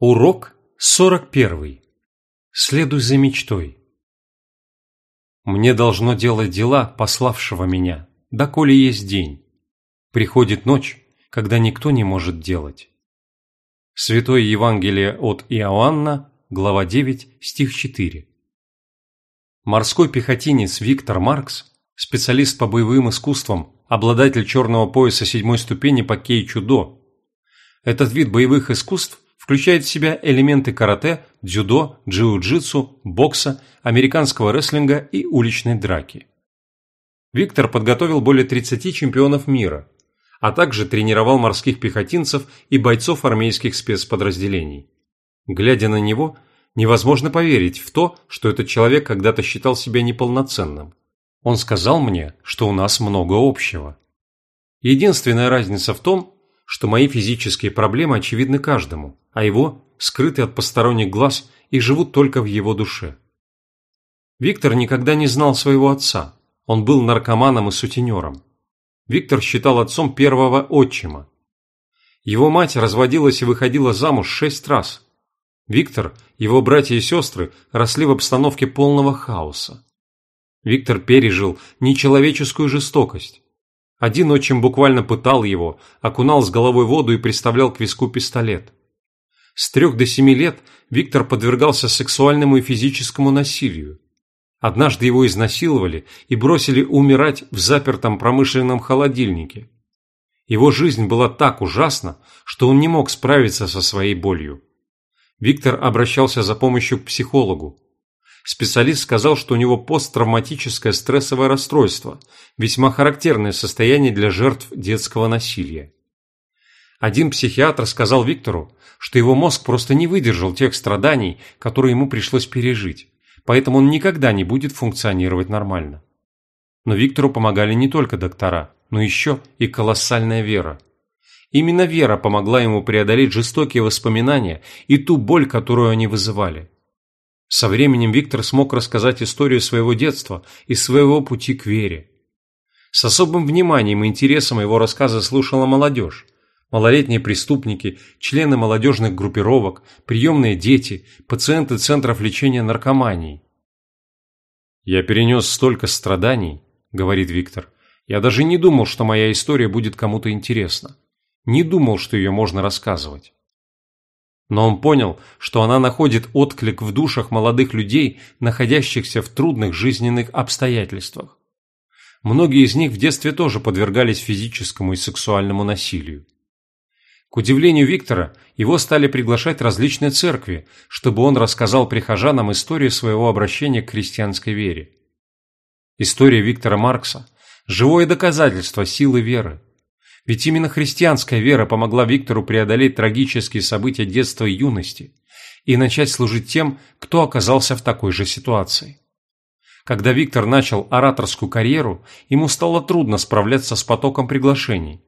Урок 41. Следуй за мечтой. Мне должно делать дела пославшего меня, доколе есть день. Приходит ночь, когда никто не может делать. Святое Евангелие от Иоанна, глава 9, стих 4. Морской пехотинец Виктор Маркс, специалист по боевым искусствам, обладатель черного пояса седьмой ступени по кей-чудо. Этот вид боевых искусств включает в себя элементы карате, дзюдо, джиу-джитсу, бокса, американского рестлинга и уличной драки. Виктор подготовил более 30 чемпионов мира, а также тренировал морских пехотинцев и бойцов армейских спецподразделений. Глядя на него, невозможно поверить в то, что этот человек когда-то считал себя неполноценным. Он сказал мне, что у нас много общего. Единственная разница в том, что мои физические проблемы очевидны каждому, а его скрыты от посторонних глаз и живут только в его душе. Виктор никогда не знал своего отца. Он был наркоманом и сутенером. Виктор считал отцом первого отчима. Его мать разводилась и выходила замуж шесть раз. Виктор, его братья и сестры росли в обстановке полного хаоса. Виктор пережил нечеловеческую жестокость. Один отчим буквально пытал его, окунал с головой воду и приставлял к виску пистолет. С трех до семи лет Виктор подвергался сексуальному и физическому насилию. Однажды его изнасиловали и бросили умирать в запертом промышленном холодильнике. Его жизнь была так ужасна, что он не мог справиться со своей болью. Виктор обращался за помощью к психологу. Специалист сказал, что у него посттравматическое стрессовое расстройство, весьма характерное состояние для жертв детского насилия. Один психиатр сказал Виктору, что его мозг просто не выдержал тех страданий, которые ему пришлось пережить, поэтому он никогда не будет функционировать нормально. Но Виктору помогали не только доктора, но еще и колоссальная вера. Именно вера помогла ему преодолеть жестокие воспоминания и ту боль, которую они вызывали. Со временем Виктор смог рассказать историю своего детства и своего пути к вере. С особым вниманием и интересом его рассказы слушала молодежь. Малолетние преступники, члены молодежных группировок, приемные дети, пациенты центров лечения наркоманией. «Я перенес столько страданий», – говорит Виктор. «Я даже не думал, что моя история будет кому-то интересна. Не думал, что ее можно рассказывать. Но он понял, что она находит отклик в душах молодых людей, находящихся в трудных жизненных обстоятельствах. Многие из них в детстве тоже подвергались физическому и сексуальному насилию. К удивлению Виктора, его стали приглашать различные церкви, чтобы он рассказал прихожанам историю своего обращения к христианской вере. История Виктора Маркса – живое доказательство силы веры. Ведь именно христианская вера помогла Виктору преодолеть трагические события детства и юности и начать служить тем, кто оказался в такой же ситуации. Когда Виктор начал ораторскую карьеру, ему стало трудно справляться с потоком приглашений.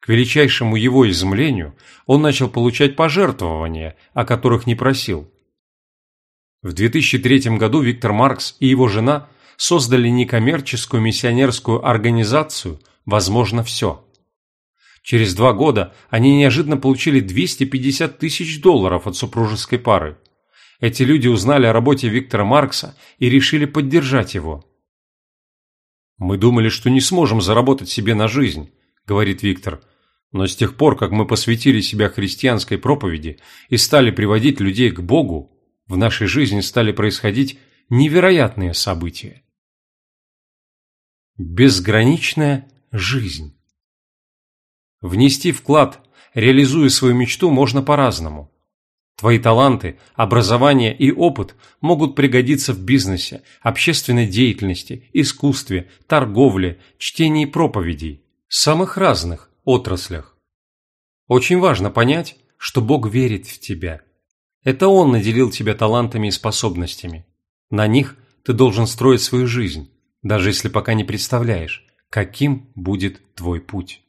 К величайшему его изумлению он начал получать пожертвования, о которых не просил. В 2003 году Виктор Маркс и его жена создали некоммерческую миссионерскую организацию «Возможно все». Через два года они неожиданно получили 250 тысяч долларов от супружеской пары. Эти люди узнали о работе Виктора Маркса и решили поддержать его. «Мы думали, что не сможем заработать себе на жизнь», – говорит Виктор. «Но с тех пор, как мы посвятили себя христианской проповеди и стали приводить людей к Богу, в нашей жизни стали происходить невероятные события». Безграничная жизнь. Внести вклад, реализуя свою мечту, можно по-разному. Твои таланты, образование и опыт могут пригодиться в бизнесе, общественной деятельности, искусстве, торговле, чтении проповедей, самых разных отраслях. Очень важно понять, что Бог верит в тебя. Это Он наделил тебя талантами и способностями. На них ты должен строить свою жизнь, даже если пока не представляешь, каким будет твой путь.